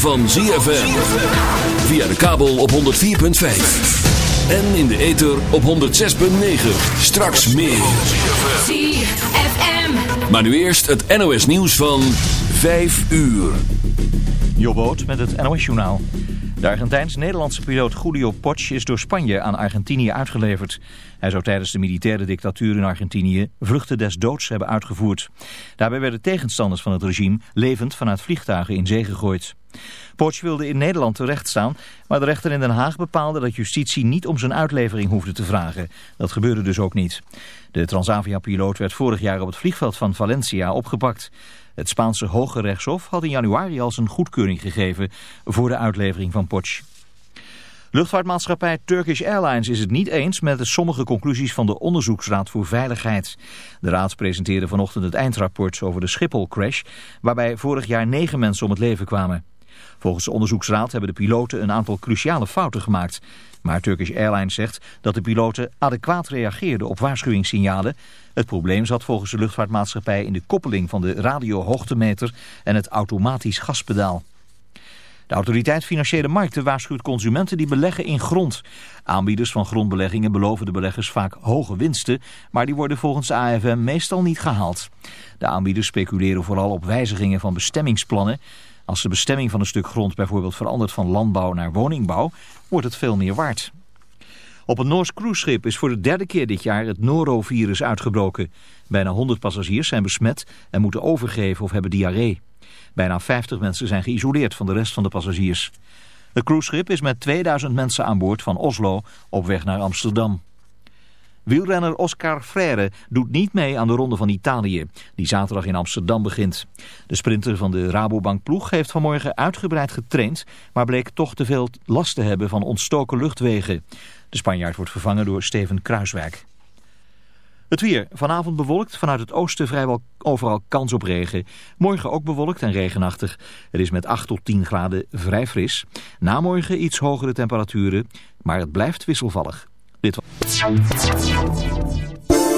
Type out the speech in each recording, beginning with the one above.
van ZFM. Via de kabel op 104.5. En in de ether op 106.9. Straks meer. ZFM. Maar nu eerst het NOS nieuws van 5 uur. Jobboot met het NOS-journaal. De Argentijns-Nederlandse piloot Julio Potsch is door Spanje aan Argentinië uitgeleverd. Hij zou tijdens de militaire dictatuur in Argentinië vluchten des doods hebben uitgevoerd. Daarbij werden tegenstanders van het regime levend vanuit vliegtuigen in zee gegooid. Potsch wilde in Nederland terechtstaan, maar de rechter in Den Haag bepaalde dat justitie niet om zijn uitlevering hoefde te vragen. Dat gebeurde dus ook niet. De Transavia-piloot werd vorig jaar op het vliegveld van Valencia opgepakt. Het Spaanse Hoge Rechtshof had in januari al zijn goedkeuring gegeven voor de uitlevering van Potsch. Luchtvaartmaatschappij Turkish Airlines is het niet eens met de sommige conclusies van de Onderzoeksraad voor Veiligheid. De raad presenteerde vanochtend het eindrapport over de Schiphol-crash, waarbij vorig jaar negen mensen om het leven kwamen. Volgens de onderzoeksraad hebben de piloten een aantal cruciale fouten gemaakt. Maar Turkish Airlines zegt dat de piloten adequaat reageerden op waarschuwingssignalen. Het probleem zat volgens de luchtvaartmaatschappij in de koppeling van de radiohoogtemeter en het automatisch gaspedaal. De autoriteit Financiële Markten waarschuwt consumenten die beleggen in grond. Aanbieders van grondbeleggingen beloven de beleggers vaak hoge winsten, maar die worden volgens de AFM meestal niet gehaald. De aanbieders speculeren vooral op wijzigingen van bestemmingsplannen. Als de bestemming van een stuk grond bijvoorbeeld verandert van landbouw naar woningbouw, wordt het veel meer waard. Op een Noors cruiseschip is voor de derde keer dit jaar het norovirus uitgebroken. Bijna 100 passagiers zijn besmet en moeten overgeven of hebben diarree. Bijna 50 mensen zijn geïsoleerd van de rest van de passagiers. Het cruiseschip is met 2000 mensen aan boord van Oslo op weg naar Amsterdam. Wielrenner Oscar Freire doet niet mee aan de Ronde van Italië, die zaterdag in Amsterdam begint. De sprinter van de Rabobank ploeg heeft vanmorgen uitgebreid getraind, maar bleek toch te veel last te hebben van ontstoken luchtwegen. De Spanjaard wordt vervangen door Steven Kruiswijk. Het weer. Vanavond bewolkt. Vanuit het oosten vrijwel overal kans op regen. Morgen ook bewolkt en regenachtig. Het is met 8 tot 10 graden vrij fris. Namorgen iets hogere temperaturen. Maar het blijft wisselvallig. Dit was...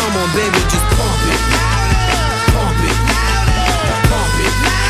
Come on, baby, just pump it. Pump it. Pump it.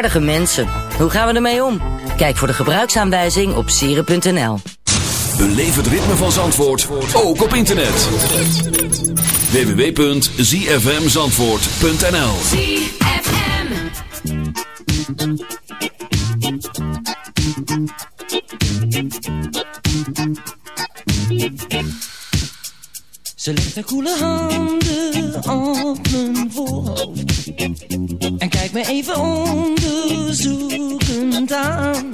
Aardige mensen. Hoe gaan we ermee om? Kijk voor de gebruiksaanwijzing op sieren.nl. Beleef het ritme van Zandvoort, ook op internet. www.zfmzandvoort.nl Ze legt haar koele handen op mijn voorhoofd En kijkt me even onderzoekend aan.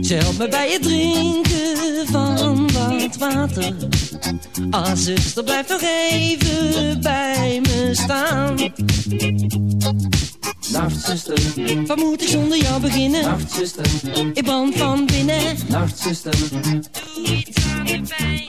Ze helpt me bij het drinken van wat water. Ah zuster blijf nog even bij me staan. Nacht zuster, wat moet ik zonder jou beginnen? Nacht zuster, ik brand van binnen. Nacht zuster, doe iets aan de pijn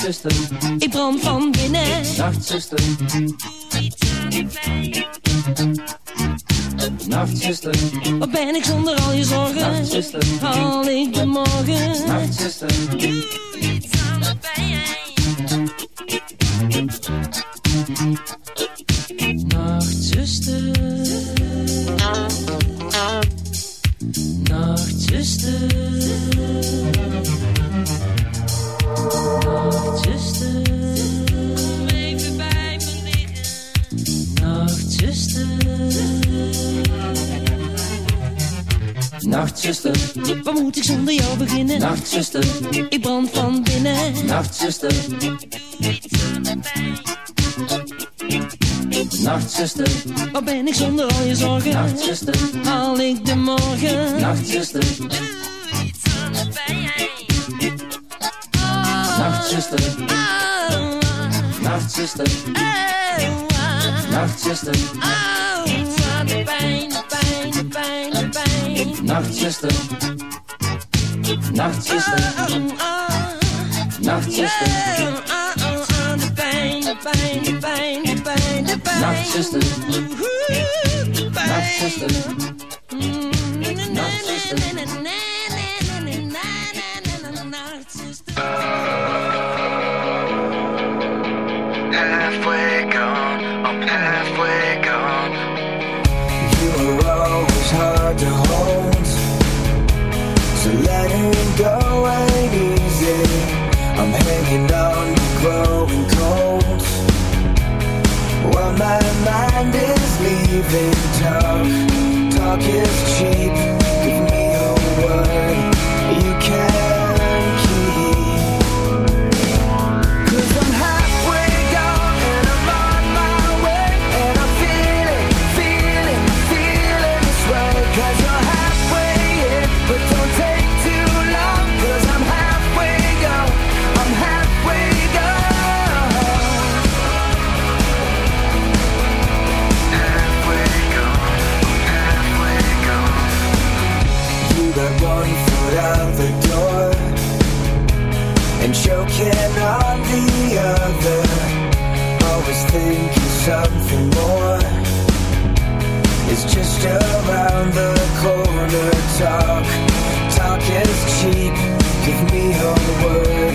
Nachtzuster, ik brand van binnen. Nachtzuster, doe iets aan de pijn. Nachtzuster, wat ben ik zonder al je zorgen? Nachtzuster, haal ik de morgen? Nachtzuster, doe moet ik zonder jou beginnen? Nachtzuster, ik brand van binnen. Nachtzuster. Nachtzuster, wat ben ik zonder al je zorgen? Nachtzuster, haal ik de morgen? Nachtzuster, doe iets aan de pijn. Nachtzuster, Nachtzuster, Nachtzuster, aan de pijn, de pijn, de pijn, de pijn. Nachtzuster, Nachtzuster, Nachtzuster, de pijn, de pijn, de pijn, de pijn, de pijn. Nachtzuster, Nachtzuster, go ain't easy. I'm hanging on, growing cold. While my mind is leaving talk, talk is cheap. Give me a word you can choking on the other. Always thinking something more is just around the corner. Talk, talk is cheap. Give me your word,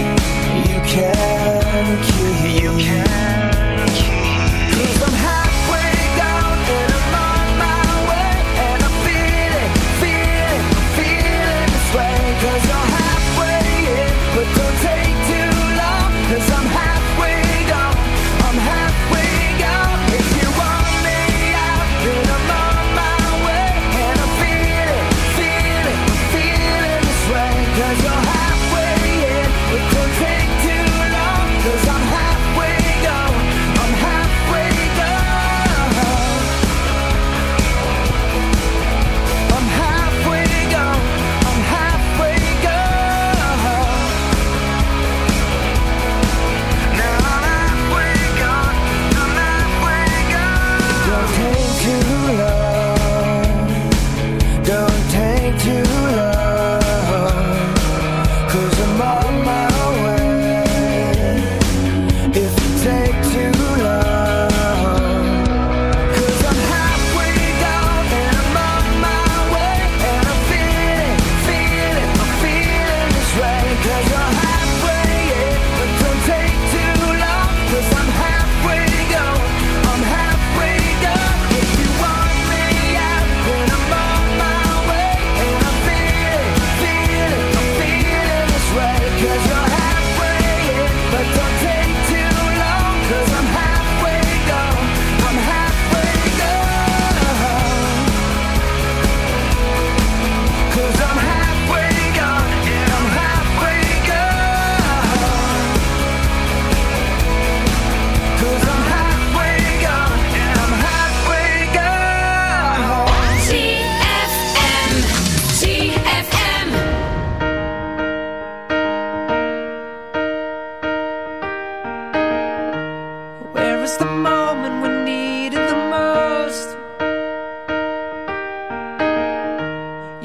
you can keep. You can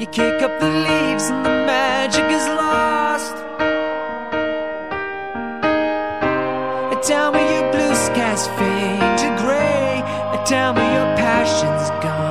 You kick up the leaves and the magic is lost. Tell me your blue skies fade to gray. Tell me your passion's gone.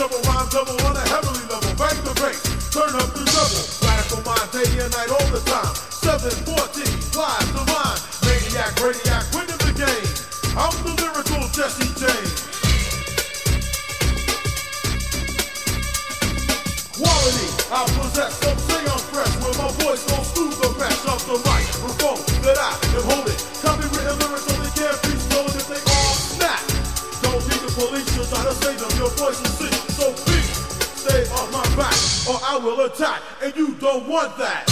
double rhyme, double on a heavenly level. Bang the brakes, turn up the double. Radical mind, day and night, all the time. 714, flies the line. Maniac, radiac, winning the game. I'm the lyrical Jesse James. Quality, I possess, Don't say I'm fresh. When my voice goes through the rest of the mic, revolt that I am holding. will attack, and you don't want that.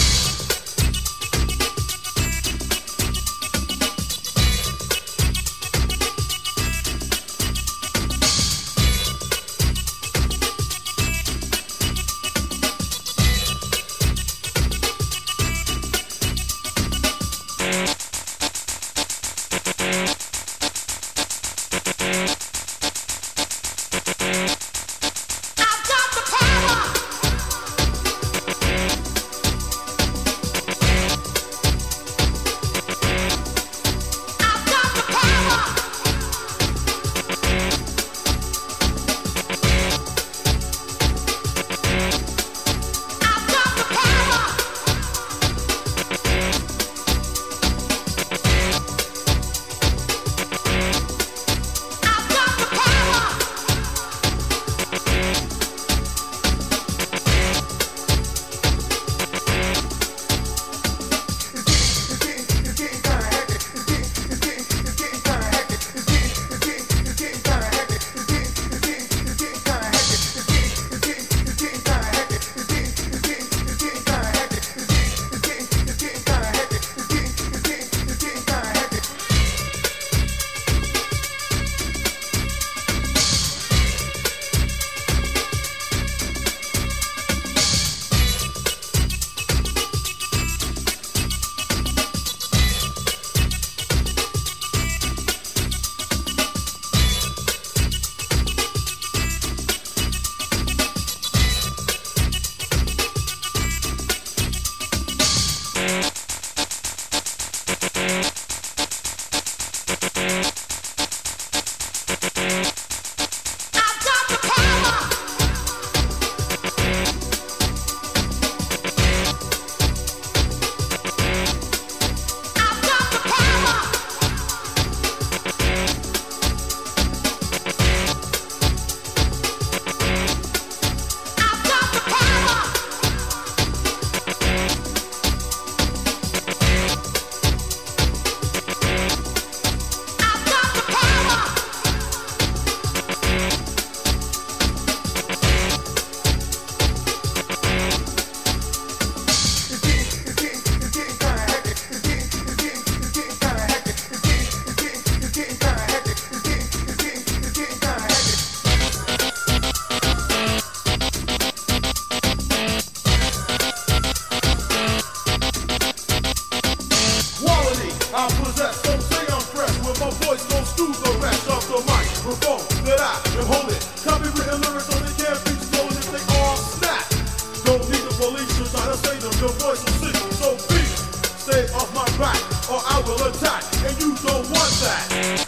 Vai!